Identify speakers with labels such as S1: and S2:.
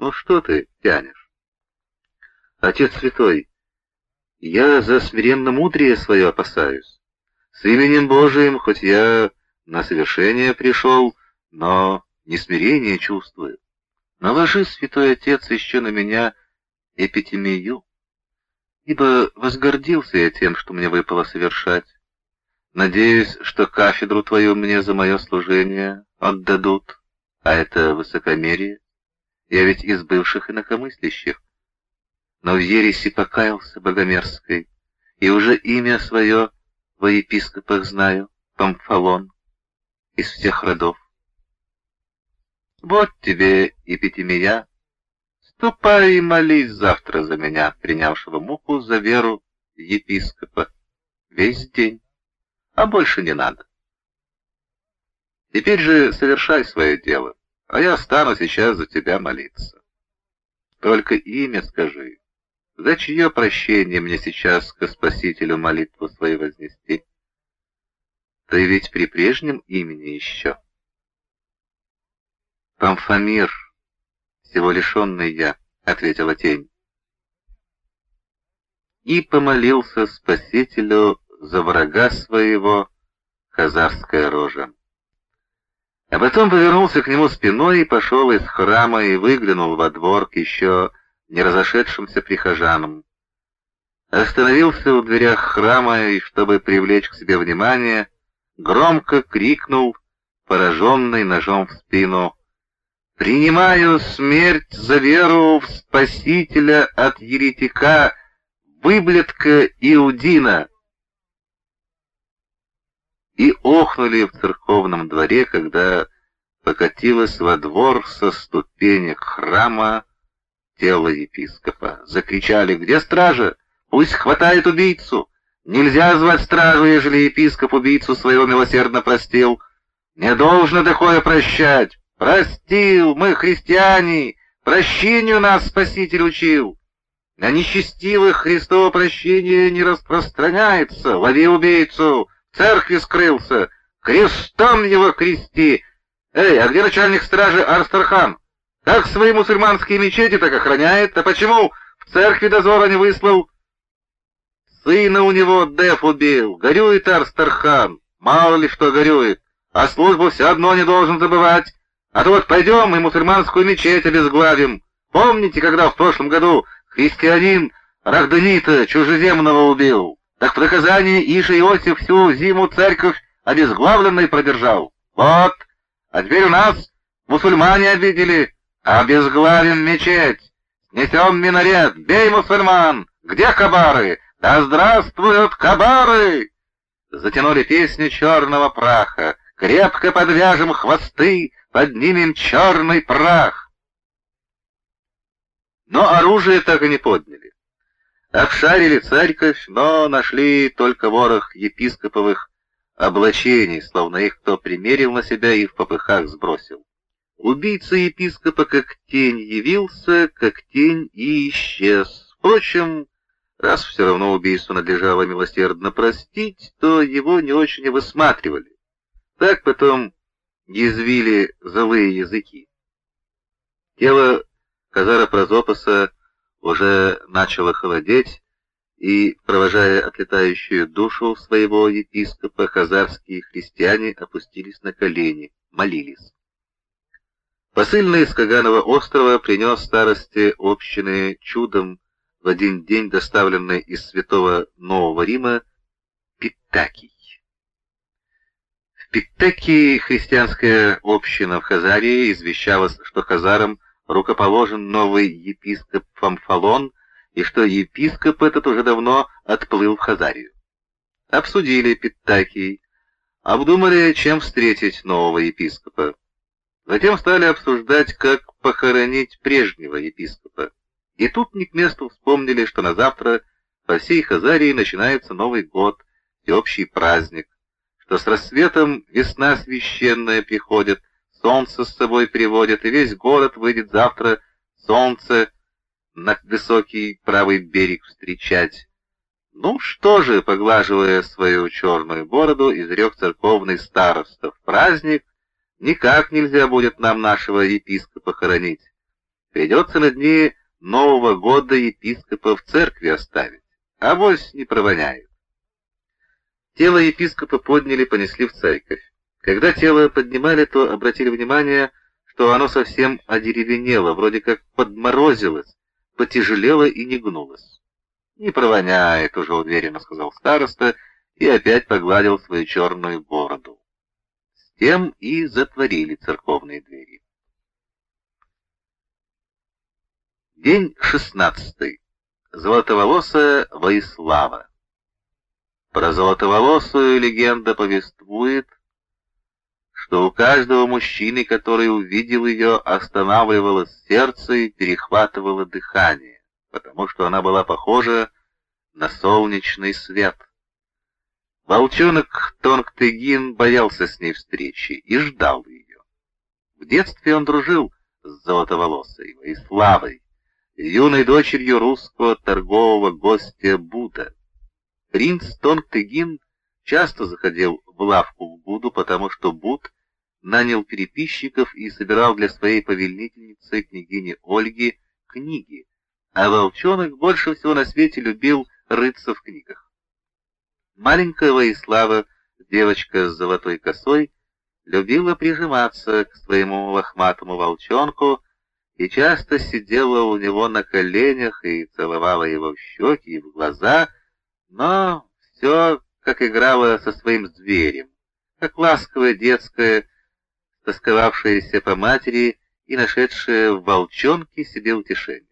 S1: Ну что ты тянешь? Отец святой, я за смиренно мудрее свое опасаюсь. С именем Божиим, хоть я на совершение пришел, но не смирение чувствую. Наложи, святой отец, еще на меня эпитемию, ибо возгордился я тем, что мне выпало совершать. Надеюсь, что кафедру твою мне за мое служение отдадут, а это высокомерие. Я ведь из бывших инакомыслящих, но в ереси покаялся богомерзкой, и уже имя свое во епископах знаю, Памфалон, из всех родов. Вот тебе эпитемия. Ступай и молись завтра за меня, принявшего муку за веру епископа, весь день а больше не надо. Теперь же совершай свое дело, а я стану сейчас за тебя молиться. Только имя скажи, за чье прощение мне сейчас к Спасителю молитву свою вознести? Ты ведь при прежнем имени еще. Памфамир, всего лишенный я, — ответила тень. И помолился Спасителю за врага своего хазарская рожа. А потом повернулся к нему спиной и пошел из храма и выглянул во двор к еще не разошедшимся прихожанам. Остановился у дверях храма и, чтобы привлечь к себе внимание, громко крикнул, пораженный ножом в спину, «Принимаю смерть за веру в Спасителя от еретика, выблетка Иудина!» И охнули в церковном дворе, когда покатилось во двор со ступенек храма тело епископа. Закричали, где стража? Пусть хватает убийцу. Нельзя звать стражу, ежели епископ убийцу своего милосердно простил. Не должно такое прощать. Простил, мы христиане, прощению нас Спаситель учил. На нечестивых Христово прощение не распространяется. Лови убийцу, церкви скрылся, крестом его крести. Эй, а где начальник стражи Арстархан? Как свои мусульманские мечети так охраняет, а почему в церкви дозора не выслал? Сына у него Деф убил, горюет Арстархан, мало ли что горюет, а службу все одно не должен забывать. А то вот пойдем и мусульманскую мечеть обезглавим. Помните, когда в прошлом году христианин Рахданита чужеземного убил? Так в наказание Иша Иосиф всю зиму церковь обезглавленной продержал. Вот, а теперь у нас мусульмане обидели, обезглавим мечеть, снесем минарет, бей мусульман, где кабары? Да здравствуют кабары! Затянули песню черного праха, крепко подвяжем хвосты, поднимем черный прах. Но оружие так и не подняли. Обшарили церковь, но нашли только ворох епископовых облачений, словно их кто примерил на себя и в попыхах сбросил. Убийца епископа как тень явился, как тень и исчез. Впрочем, раз все равно убийство надлежало милосердно простить, то его не очень и высматривали. Так потом язвили злые языки. Тело Казара Прозопаса уже начало холодеть, и, провожая отлетающую душу своего епископа, хазарские христиане опустились на колени, молились. Посыльный из Каганова острова принес старости общины чудом в один день доставленный из святого Нового Рима Питакий. В Питакии христианская община в Хазарии извещала, что хазарам рукоположен новый епископ Фамфалон, и что епископ этот уже давно отплыл в Хазарию. Обсудили Питтакий, обдумали, чем встретить нового епископа. Затем стали обсуждать, как похоронить прежнего епископа. И тут не к месту вспомнили, что на завтра по всей Хазарии начинается Новый год, всеобщий праздник, что с рассветом весна священная приходит, солнце с собой приводят, и весь город выйдет завтра солнце на высокий правый берег встречать. Ну что же, поглаживая свою черную бороду, изрек церковный староста, в праздник никак нельзя будет нам нашего епископа хоронить. Придется на дни Нового года епископа в церкви оставить, а вось не провоняет. Тело епископа подняли, понесли в церковь. Когда тело поднимали, то обратили внимание, что оно совсем одеревенело, вроде как подморозилось, потяжелело и не гнулось. «Не провоняет», — уже уверенно сказал староста, и опять погладил свою черную бороду. С тем и затворили церковные двери. День шестнадцатый. Золотоволосая Воислава. Про золотоволосую легенда повествует, что у каждого мужчины, который увидел ее, останавливалось сердце и перехватывало дыхание, потому что она была похожа на солнечный свет. Волчонок Тонгтегин боялся с ней встречи и ждал ее. В детстве он дружил с Золотоволосой и Славой, юной дочерью русского торгового гостя Буда. Принц Тонгтегин часто заходил в лавку в Буду, потому что Буд нанял переписчиков и собирал для своей повелительницы, княгини Ольги, книги, а волчонок больше всего на свете любил рыться в книгах. Маленькая Воислава, девочка с золотой косой, любила прижиматься к своему лохматому волчонку и часто сидела у него на коленях и целовала его в щеки и в глаза, но все как играла со своим зверем, как ласковая детская, тосковавшаяся по матери и нашедшая в волчонке себе утешение.